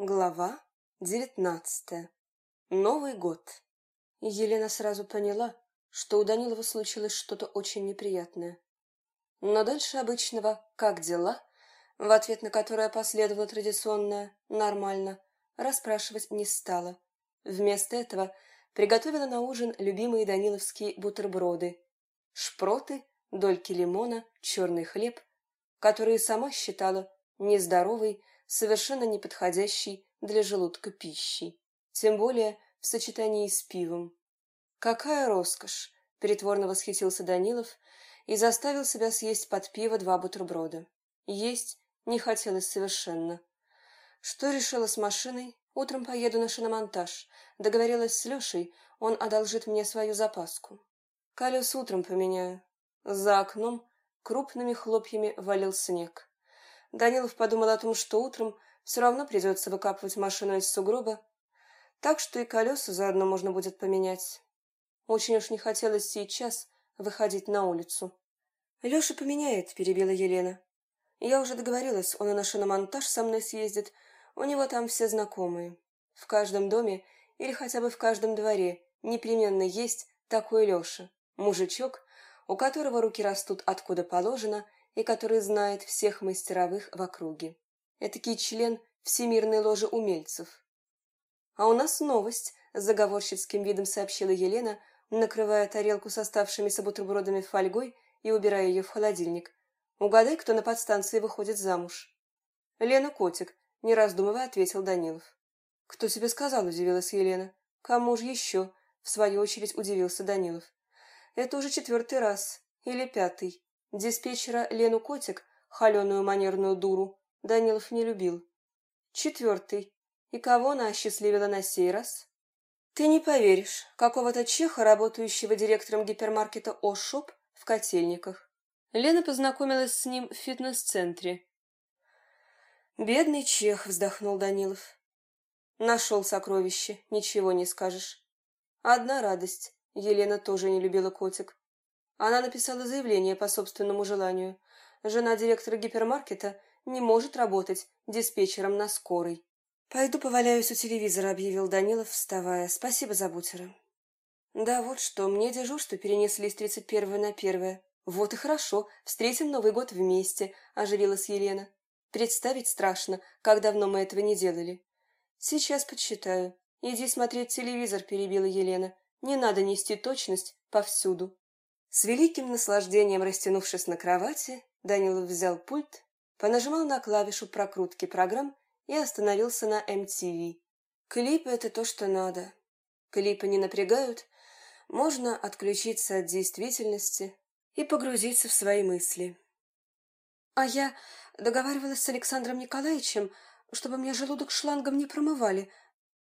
Глава девятнадцатая. Новый год. Елена сразу поняла, что у Данилова случилось что-то очень неприятное. Но дальше обычного «как дела?», в ответ на которое последовало традиционное «нормально», расспрашивать не стала. Вместо этого приготовила на ужин любимые даниловские бутерброды, шпроты, дольки лимона, черный хлеб, которые сама считала нездоровой, совершенно неподходящей для желудка пищей, тем более в сочетании с пивом. «Какая роскошь!» – притворно восхитился Данилов и заставил себя съесть под пиво два бутерброда. Есть не хотелось совершенно. Что решила с машиной? Утром поеду на шиномонтаж. Договорилась с Лешей, он одолжит мне свою запаску. Колес утром поменяю. За окном крупными хлопьями валил снег. Данилов подумал о том, что утром все равно придется выкапывать машину из сугроба, так что и колеса заодно можно будет поменять. Очень уж не хотелось сейчас выходить на улицу. «Леша поменяет», — перебила Елена. «Я уже договорилась, он и на шиномонтаж со мной съездит, у него там все знакомые. В каждом доме или хотя бы в каждом дворе непременно есть такой Леша, мужичок, у которого руки растут откуда положено — и который знает всех мастеровых в округе. Этакий член Всемирной ложи умельцев. «А у нас новость», — с заговорщицким видом сообщила Елена, накрывая тарелку с оставшимися бутербродами фольгой и убирая ее в холодильник. «Угадай, кто на подстанции выходит замуж». «Лена Котик», — не раздумывая ответил Данилов. «Кто тебе сказал?» — удивилась Елена. «Кому же еще?» — в свою очередь удивился Данилов. «Это уже четвертый раз. Или пятый. Диспетчера Лену Котик, холеную манерную дуру, Данилов не любил. Четвертый. И кого она осчастливила на сей раз? Ты не поверишь, какого-то чеха, работающего директором гипермаркета «Ошоп» в Котельниках. Лена познакомилась с ним в фитнес-центре. «Бедный чех», — вздохнул Данилов. «Нашел сокровище, ничего не скажешь. Одна радость. Елена тоже не любила котик. Она написала заявление по собственному желанию. Жена директора гипермаркета не может работать диспетчером на скорой. «Пойду поваляюсь у телевизора», — объявил Данилов, вставая. «Спасибо за бутеры». «Да вот что, мне дежурство перенесли с тридцать первого на первое. Вот и хорошо, встретим Новый год вместе», — оживилась Елена. «Представить страшно, как давно мы этого не делали». «Сейчас подсчитаю. Иди смотреть телевизор», — перебила Елена. «Не надо нести точность повсюду». С великим наслаждением растянувшись на кровати, Данилов взял пульт, понажимал на клавишу прокрутки программ и остановился на MTV. Клипы — это то, что надо. Клипы не напрягают, можно отключиться от действительности и погрузиться в свои мысли. А я договаривалась с Александром Николаевичем, чтобы мне желудок шлангом не промывали,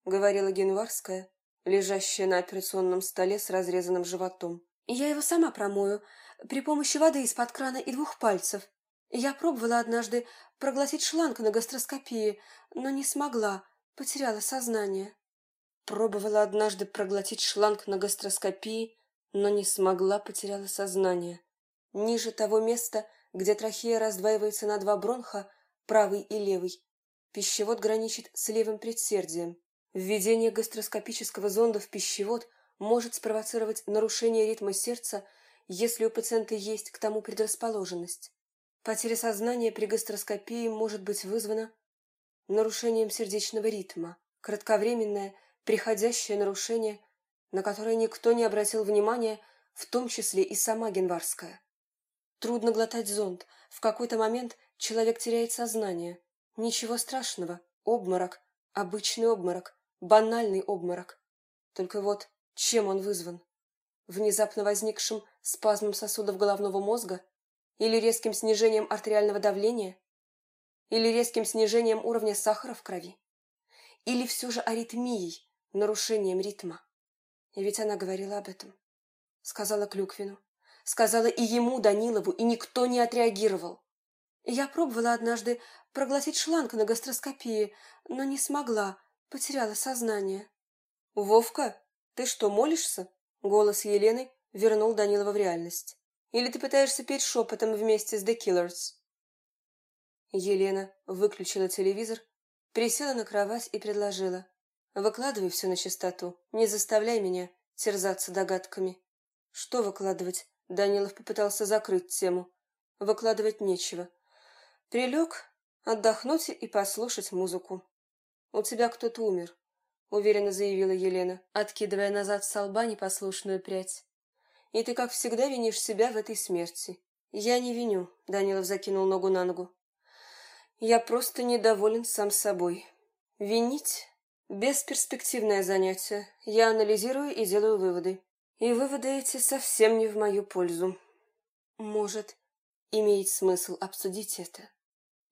говорила Генварская, лежащая на операционном столе с разрезанным животом. Я его сама промою, при помощи воды из-под крана и двух пальцев. Я пробовала однажды проглотить шланг на гастроскопии, но не смогла, потеряла сознание. Пробовала однажды проглотить шланг на гастроскопии, но не смогла, потеряла сознание. Ниже того места, где трахея раздваивается на два бронха, правый и левый, пищевод граничит с левым предсердием. Введение гастроскопического зонда в пищевод может спровоцировать нарушение ритма сердца, если у пациента есть к тому предрасположенность. Потеря сознания при гастроскопии может быть вызвана нарушением сердечного ритма, кратковременное, приходящее нарушение, на которое никто не обратил внимания, в том числе и сама Генварская. Трудно глотать зонд, в какой-то момент человек теряет сознание. Ничего страшного, обморок, обычный обморок, банальный обморок. Только вот чем он вызван? Внезапно возникшим спазмом сосудов головного мозга? Или резким снижением артериального давления? Или резким снижением уровня сахара в крови? Или все же аритмией, нарушением ритма? И ведь она говорила об этом. Сказала Клюквину. Сказала и ему, Данилову, и никто не отреагировал. Я пробовала однажды проглотить шланг на гастроскопии, но не смогла, потеряла сознание. «Вовка, «Ты что, молишься?» Голос Елены вернул Данилова в реальность. «Или ты пытаешься петь шепотом вместе с The Killers?» Елена выключила телевизор, Присела на кровать и предложила. Выкладывай все на чистоту, не заставляй меня терзаться догадками. Что выкладывать? Данилов попытался закрыть тему. Выкладывать нечего. Прилег отдохнуть и послушать музыку. У тебя кто-то умер, уверенно заявила Елена, откидывая назад с лба непослушную прядь. И ты, как всегда, винишь себя в этой смерти. Я не виню, Данилов закинул ногу на ногу. Я просто недоволен сам собой. Винить – бесперспективное занятие. Я анализирую и делаю выводы. И выводы эти совсем не в мою пользу. Может, имеет смысл обсудить это?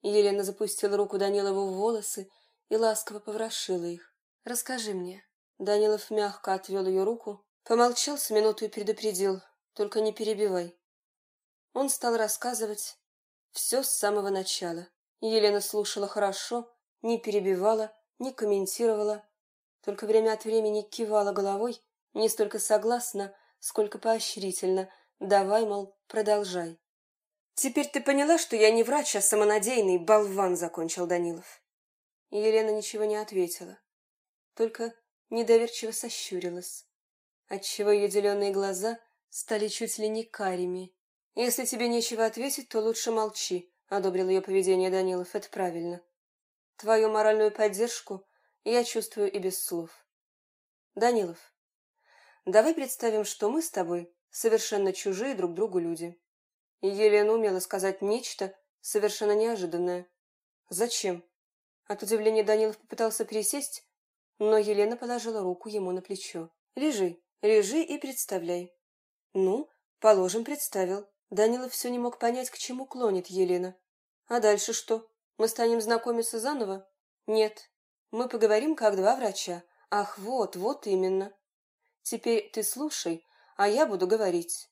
Елена запустила руку Данилову в волосы и ласково поворошила их. «Расскажи мне». Данилов мягко отвел ее руку, помолчал с минуту и предупредил. «Только не перебивай». Он стал рассказывать все с самого начала. Елена слушала хорошо, не перебивала, не комментировала, только время от времени кивала головой, не столько согласно, сколько поощрительно. Давай, мол, продолжай. «Теперь ты поняла, что я не врач, а самонадеянный болван», — закончил Данилов. Елена ничего не ответила, только недоверчиво сощурилась, отчего ее зеленые глаза стали чуть ли не карими. «Если тебе нечего ответить, то лучше молчи», — одобрил ее поведение Данилов. «Это правильно. Твою моральную поддержку я чувствую и без слов». «Данилов, давай представим, что мы с тобой совершенно чужие друг другу люди». Елена умела сказать нечто совершенно неожиданное. «Зачем?» От удивления Данилов попытался пересесть, но Елена положила руку ему на плечо. «Лежи, лежи и представляй». «Ну, положим, представил». Данилов все не мог понять, к чему клонит Елена. «А дальше что? Мы станем знакомиться заново?» «Нет. Мы поговорим, как два врача. Ах, вот, вот именно. Теперь ты слушай, а я буду говорить.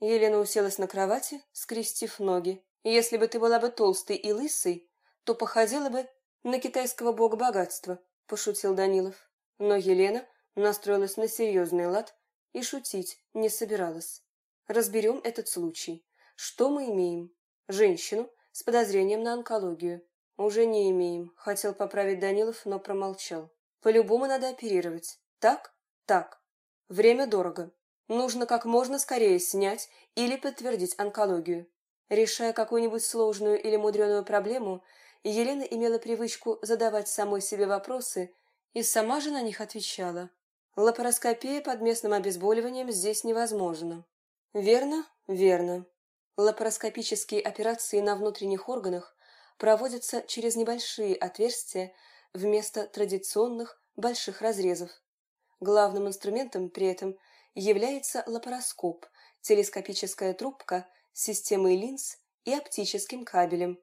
Елена уселась на кровати, скрестив ноги. «Если бы ты была бы толстой и лысой, то походила бы на китайского бога богатства», – пошутил Данилов. Но Елена настроилась на серьезный лад и шутить не собиралась. «Разберем этот случай. Что мы имеем? Женщину с подозрением на онкологию. Уже не имеем», – хотел поправить Данилов, но промолчал. «По-любому надо оперировать. Так? Так. Время дорого. Нужно как можно скорее снять или подтвердить онкологию. Решая какую-нибудь сложную или мудреную проблему, Елена имела привычку задавать самой себе вопросы и сама же на них отвечала. Лапароскопия под местным обезболиванием здесь невозможна. Верно? Верно. Лапароскопические операции на внутренних органах проводятся через небольшие отверстия вместо традиционных больших разрезов. Главным инструментом при этом – является лапароскоп, телескопическая трубка с системой линз и оптическим кабелем.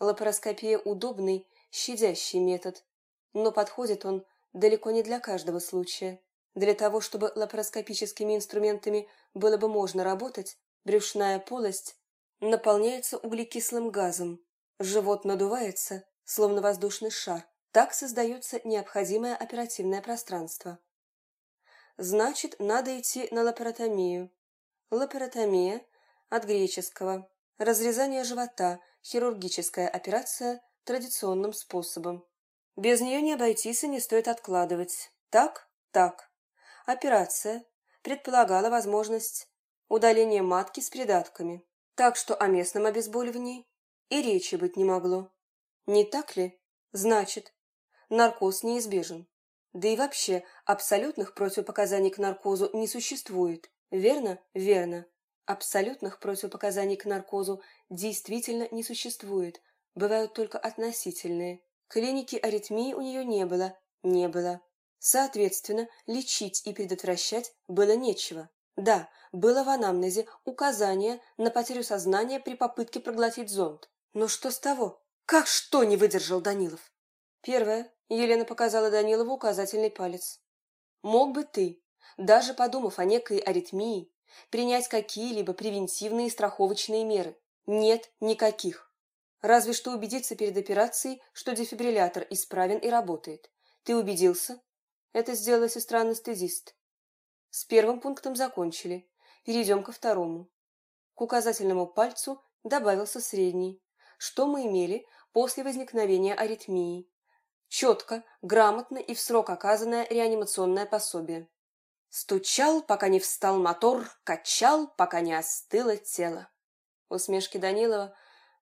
Лапароскопия – удобный, щадящий метод, но подходит он далеко не для каждого случая. Для того, чтобы лапароскопическими инструментами было бы можно работать, брюшная полость наполняется углекислым газом, живот надувается, словно воздушный шар. Так создается необходимое оперативное пространство. Значит, надо идти на лапаротомию. Лапаротомия от греческого. Разрезание живота, хирургическая операция традиционным способом. Без нее не обойтись и не стоит откладывать. Так? Так. Операция предполагала возможность удаления матки с придатками. Так что о местном обезболивании и речи быть не могло. Не так ли? Значит, наркоз неизбежен. Да и вообще, абсолютных противопоказаний к наркозу не существует. Верно? Верно. Абсолютных противопоказаний к наркозу действительно не существует. Бывают только относительные. Клиники аритмии у нее не было. Не было. Соответственно, лечить и предотвращать было нечего. Да, было в анамнезе указание на потерю сознания при попытке проглотить зонд. Но что с того? Как что не выдержал Данилов? Первое. Елена показала Данилову указательный палец. Мог бы ты, даже подумав о некой аритмии, принять какие-либо превентивные страховочные меры? Нет никаких. Разве что убедиться перед операцией, что дефибриллятор исправен и работает. Ты убедился? Это сделала сестра-анестезист. С первым пунктом закончили. Перейдем ко второму. К указательному пальцу добавился средний. Что мы имели после возникновения аритмии? Четко, грамотно и в срок оказанное реанимационное пособие. Стучал, пока не встал мотор, качал, пока не остыло тело. У смешки Данилова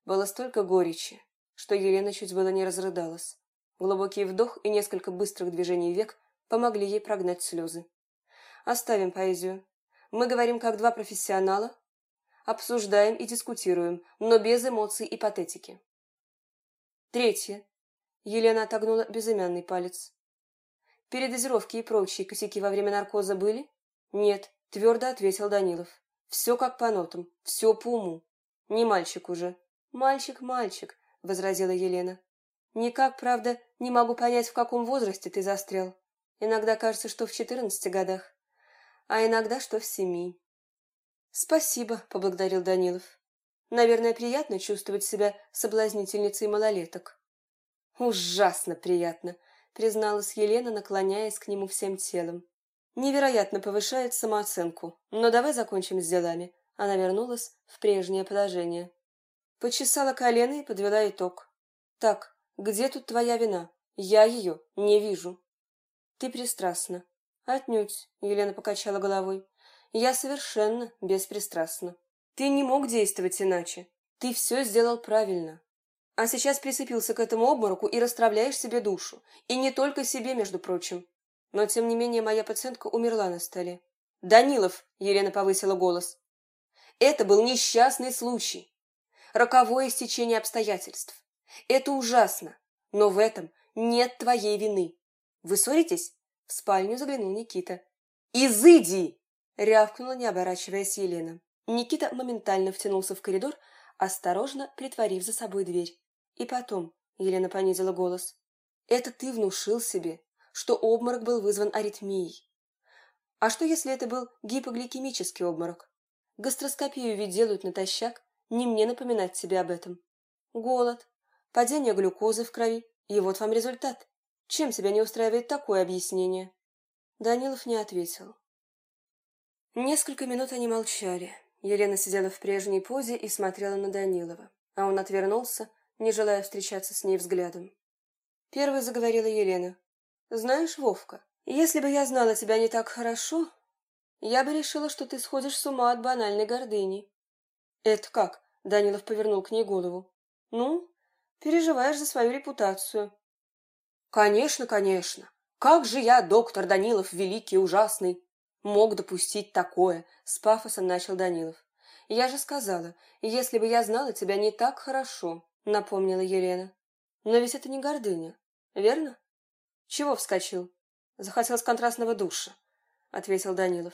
было столько горечи, что Елена чуть было не разрыдалась. Глубокий вдох и несколько быстрых движений век помогли ей прогнать слезы. Оставим поэзию. Мы говорим как два профессионала, обсуждаем и дискутируем, но без эмоций и патетики. Третье. Елена отогнула безымянный палец. Передозировки и прочие косяки во время наркоза были? Нет, твердо ответил Данилов. Все как по нотам, все по уму. Не мальчик уже. Мальчик, мальчик, возразила Елена. Никак, правда, не могу понять, в каком возрасте ты застрял. Иногда кажется, что в четырнадцати годах, а иногда, что в семи. Спасибо, поблагодарил Данилов. Наверное, приятно чувствовать себя соблазнительницей малолеток. Ужасно приятно, призналась Елена, наклоняясь к нему всем телом. Невероятно повышает самооценку. Но давай закончим с делами. Она вернулась в прежнее положение. Почесала колено и подвела итог. Так, где тут твоя вина? Я ее не вижу. Ты пристрастна. Отнюдь, Елена покачала головой. Я совершенно беспристрастна. Ты не мог действовать иначе. Ты все сделал правильно. А сейчас прицепился к этому обмороку и расстравляешь себе душу. И не только себе, между прочим. Но, тем не менее, моя пациентка умерла на столе. «Данилов!» — Елена повысила голос. «Это был несчастный случай. Роковое стечение обстоятельств. Это ужасно, но в этом нет твоей вины. Вы ссоритесь?» В спальню заглянул Никита. «Изыди!» — рявкнула, не оборачиваясь Елена. Никита моментально втянулся в коридор, осторожно притворив за собой дверь. И потом, Елена понизила голос, это ты внушил себе, что обморок был вызван аритмией. А что, если это был гипогликемический обморок? Гастроскопию ведь делают натощак, не мне напоминать тебе об этом. Голод, падение глюкозы в крови, и вот вам результат. Чем тебя не устраивает такое объяснение? Данилов не ответил. Несколько минут они молчали. Елена сидела в прежней позе и смотрела на Данилова, а он отвернулся, не желая встречаться с ней взглядом. Первой заговорила Елена. «Знаешь, Вовка, если бы я знала тебя не так хорошо, я бы решила, что ты сходишь с ума от банальной гордыни». «Это как?» — Данилов повернул к ней голову. «Ну, переживаешь за свою репутацию». «Конечно, конечно. Как же я, доктор Данилов, великий ужасный, мог допустить такое?» — с пафосом начал Данилов. «Я же сказала, если бы я знала тебя не так хорошо, — напомнила Елена. «Но ведь это не гордыня, верно?» «Чего вскочил?» «Захотелось контрастного душа», — ответил Данилов.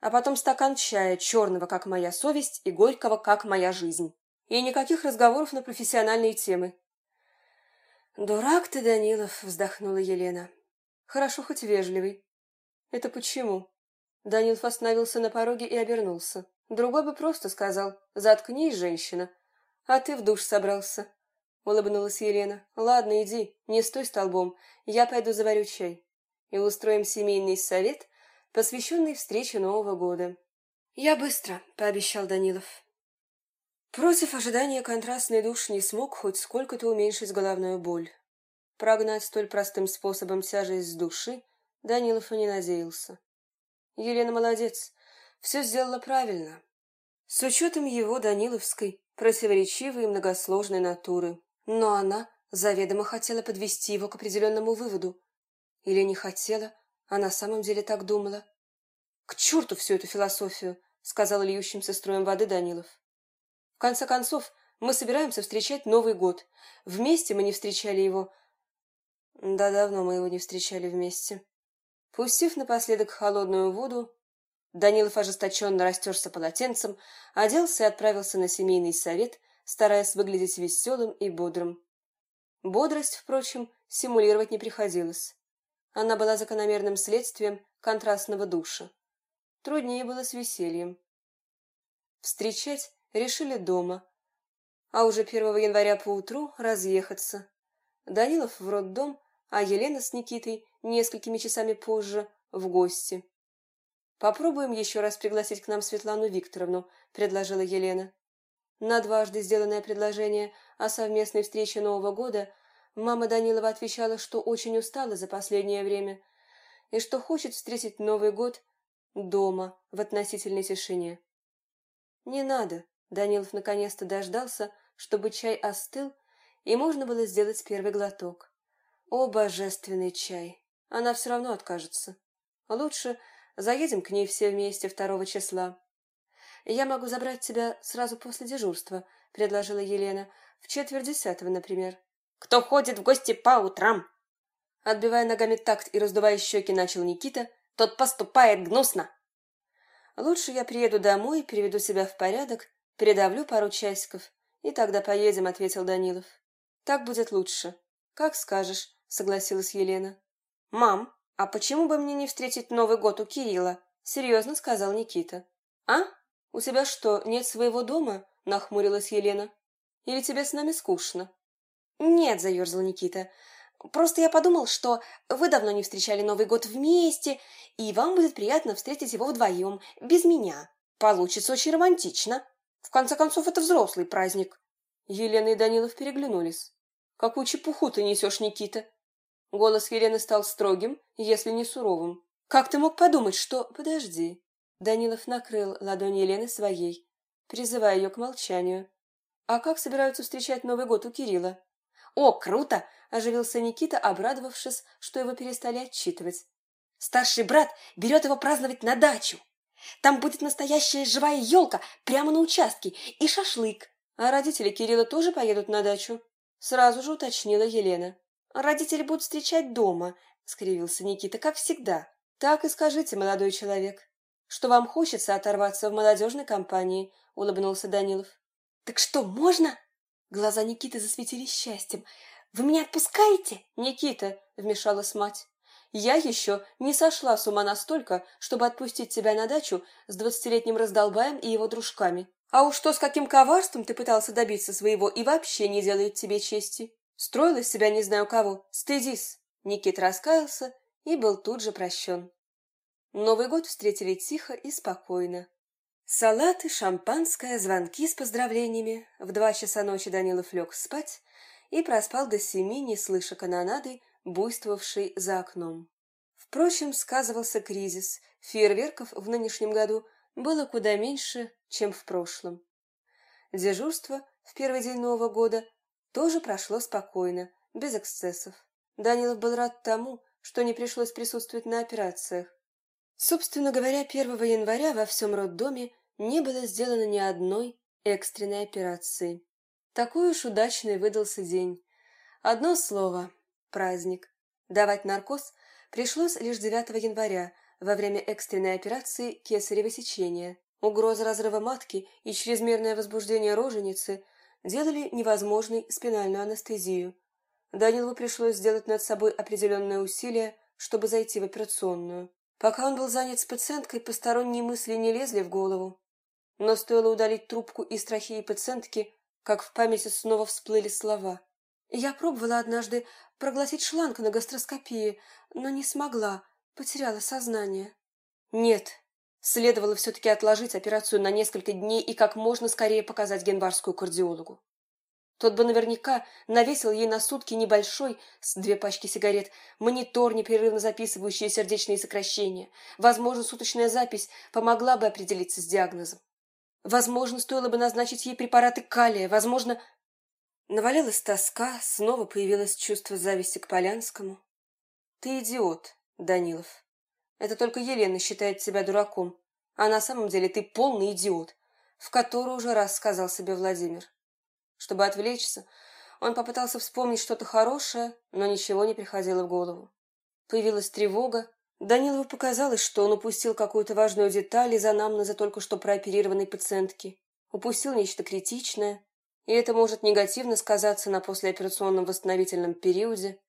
«А потом стакан чая, черного, как моя совесть, и горького, как моя жизнь. И никаких разговоров на профессиональные темы». «Дурак ты, Данилов», — вздохнула Елена. «Хорошо, хоть вежливый». «Это почему?» Данилов остановился на пороге и обернулся. Другой бы просто сказал «Заткнись, женщина», «А ты в душ собрался?» — улыбнулась Елена. «Ладно, иди, не стой столбом, я пойду заварю чай. И устроим семейный совет, посвященный встрече Нового года». «Я быстро», — пообещал Данилов. Против ожидания контрастный душ не смог хоть сколько-то уменьшить головную боль. Прогнать столь простым способом тяжесть с души Данилов и не надеялся. Елена молодец, все сделала правильно. С учетом его Даниловской противоречивой и многосложной натуры. Но она заведомо хотела подвести его к определенному выводу. Или не хотела, а на самом деле так думала. «К черту всю эту философию!» — сказал льющимся строем воды Данилов. «В конце концов, мы собираемся встречать Новый год. Вместе мы не встречали его...» «Да давно мы его не встречали вместе». Пустив напоследок холодную воду, Данилов ожесточенно растерся полотенцем, оделся и отправился на семейный совет, стараясь выглядеть веселым и бодрым. Бодрость, впрочем, симулировать не приходилось. Она была закономерным следствием контрастного душа. Труднее было с весельем. Встречать решили дома, а уже 1 января поутру разъехаться. Данилов в роддом, а Елена с Никитой несколькими часами позже в гости. «Попробуем еще раз пригласить к нам Светлану Викторовну», — предложила Елена. На дважды сделанное предложение о совместной встрече Нового года Мама Данилова отвечала, что очень устала за последнее время и что хочет встретить Новый год дома в относительной тишине. «Не надо», — Данилов наконец-то дождался, чтобы чай остыл, и можно было сделать первый глоток. «О, божественный чай! Она все равно откажется. Лучше заедем к ней все вместе второго числа. Я могу забрать тебя сразу после дежурства», — предложила Елена, — «в четверть десятого, например». «Кто ходит в гости по утрам?» Отбивая ногами такт и раздувая щеки, начал Никита. «Тот поступает гнусно!» Лучше я приеду домой, приведу себя в порядок, передавлю пару часиков, и тогда поедем, — ответил Данилов. Так будет лучше. Как скажешь, — согласилась Елена. Мам, а почему бы мне не встретить Новый год у Кирилла? Серьезно, — сказал Никита. А? У тебя что, нет своего дома? — нахмурилась Елена. Или тебе с нами скучно? Нет, — заерзал Никита. Просто я подумал, что вы давно не встречали Новый год вместе, и вам будет приятно встретить его вдвоем, без меня. Получится очень романтично. В конце концов, это взрослый праздник. Елена и Данилов переглянулись. «Какую чепуху ты несешь, Никита?» Голос Елены стал строгим, если не суровым. «Как ты мог подумать, что...» «Подожди». Данилов накрыл ладонь Елены своей, призывая ее к молчанию. «А как собираются встречать Новый год у Кирилла?» «О, круто! оживился Никита, обрадовавшись, что его перестали отчитывать. Старший брат берет его праздновать на дачу. Там будет настоящая живая елка прямо на участке и шашлык. А родители Кирилла тоже поедут на дачу? Сразу же уточнила Елена. Родители будут встречать дома, скривился Никита, как всегда. Так и скажите, молодой человек, что вам хочется оторваться в молодежной компании, улыбнулся Данилов. Так что, можно? Глаза Никиты засветились счастьем. Вы меня отпускаете? Никита, вмешалась мать. Я еще не сошла с ума настолько, чтобы отпустить тебя на дачу с двадцатилетним раздолбаем и его дружками. А уж то, с каким коварством ты пытался добиться своего, и вообще не делает тебе чести. Строил из себя не знаю кого. Стыдись. Никит раскаялся и был тут же прощен. Новый год встретили тихо и спокойно. Салаты, шампанское, звонки с поздравлениями. В два часа ночи Данилов лег спать, и проспал до семи, не слыша канонады, буйствовавшей за окном. Впрочем, сказывался кризис, фейерверков в нынешнем году было куда меньше, чем в прошлом. Дежурство в первый день Нового года тоже прошло спокойно, без эксцессов. Данилов был рад тому, что не пришлось присутствовать на операциях. Собственно говоря, 1 января во всем роддоме не было сделано ни одной экстренной операции. Такой уж удачный выдался день. Одно слово – праздник. Давать наркоз пришлось лишь 9 января во время экстренной операции кесарево сечения. Угроза разрыва матки и чрезмерное возбуждение роженицы делали невозможной спинальную анестезию. Данилову пришлось сделать над собой определенное усилие, чтобы зайти в операционную. Пока он был занят с пациенткой, посторонние мысли не лезли в голову. Но стоило удалить трубку из трахеи пациентки, как в памяти снова всплыли слова. Я пробовала однажды проглотить шланг на гастроскопии, но не смогла, потеряла сознание. Нет, следовало все-таки отложить операцию на несколько дней и как можно скорее показать генварскую кардиологу. Тот бы наверняка навесил ей на сутки небольшой, с две пачки сигарет, монитор, непрерывно записывающий сердечные сокращения. Возможно, суточная запись помогла бы определиться с диагнозом. Возможно, стоило бы назначить ей препараты калия. Возможно... Навалилась тоска, снова появилось чувство зависти к Полянскому. Ты идиот, Данилов. Это только Елена считает себя дураком, а на самом деле ты полный идиот, в который уже раз сказал себе Владимир. Чтобы отвлечься, он попытался вспомнить что-то хорошее, но ничего не приходило в голову. Появилась тревога, Данилову показалось, что он упустил какую-то важную деталь из анамнеза только что прооперированной пациентки. Упустил нечто критичное, и это может негативно сказаться на послеоперационном восстановительном периоде.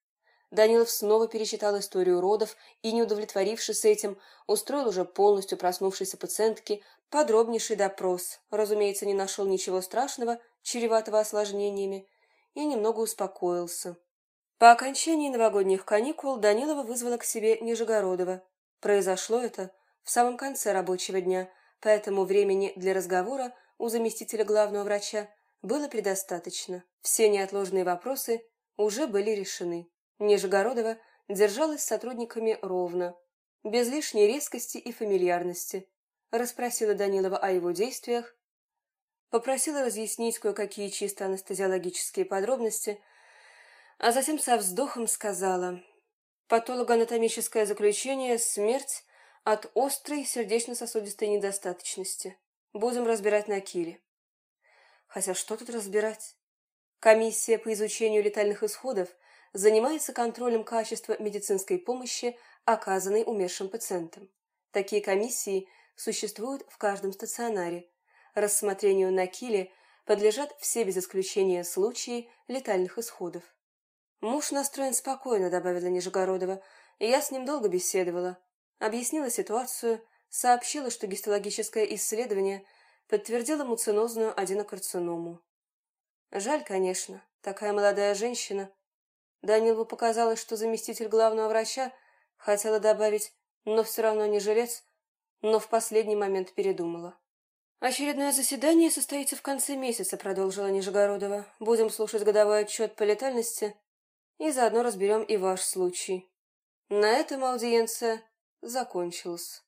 Данилов снова пересчитал историю родов и, не удовлетворившись этим, устроил уже полностью проснувшейся пациентке подробнейший допрос. Разумеется, не нашел ничего страшного, чреватого осложнениями, и немного успокоился. По окончании новогодних каникул Данилова вызвала к себе Нижегородова. Произошло это в самом конце рабочего дня, поэтому времени для разговора у заместителя главного врача было предостаточно. Все неотложные вопросы уже были решены. Нижегородова держалась с сотрудниками ровно, без лишней резкости и фамильярности, расспросила Данилова о его действиях, попросила разъяснить кое-какие чисто анестезиологические подробности, а затем со вздохом сказала «Патологоанатомическое заключение – смерть от острой сердечно-сосудистой недостаточности. Будем разбирать на киле». Хотя что тут разбирать? Комиссия по изучению летальных исходов занимается контролем качества медицинской помощи, оказанной умершим пациентам. Такие комиссии существуют в каждом стационаре. Рассмотрению на киле подлежат все без исключения случаи летальных исходов. Муж настроен спокойно, добавила Нижегородова, я с ним долго беседовала. Объяснила ситуацию, сообщила, что гистологическое исследование подтвердило муцинозную аденокарциному. Жаль, конечно, такая молодая женщина. Данилову показалось, что заместитель главного врача хотела добавить «но все равно не жилец», но в последний момент передумала. «Очередное заседание состоится в конце месяца», — продолжила Нижегородова. «Будем слушать годовой отчет по летальности и заодно разберем и ваш случай». На этом аудиенция закончилась.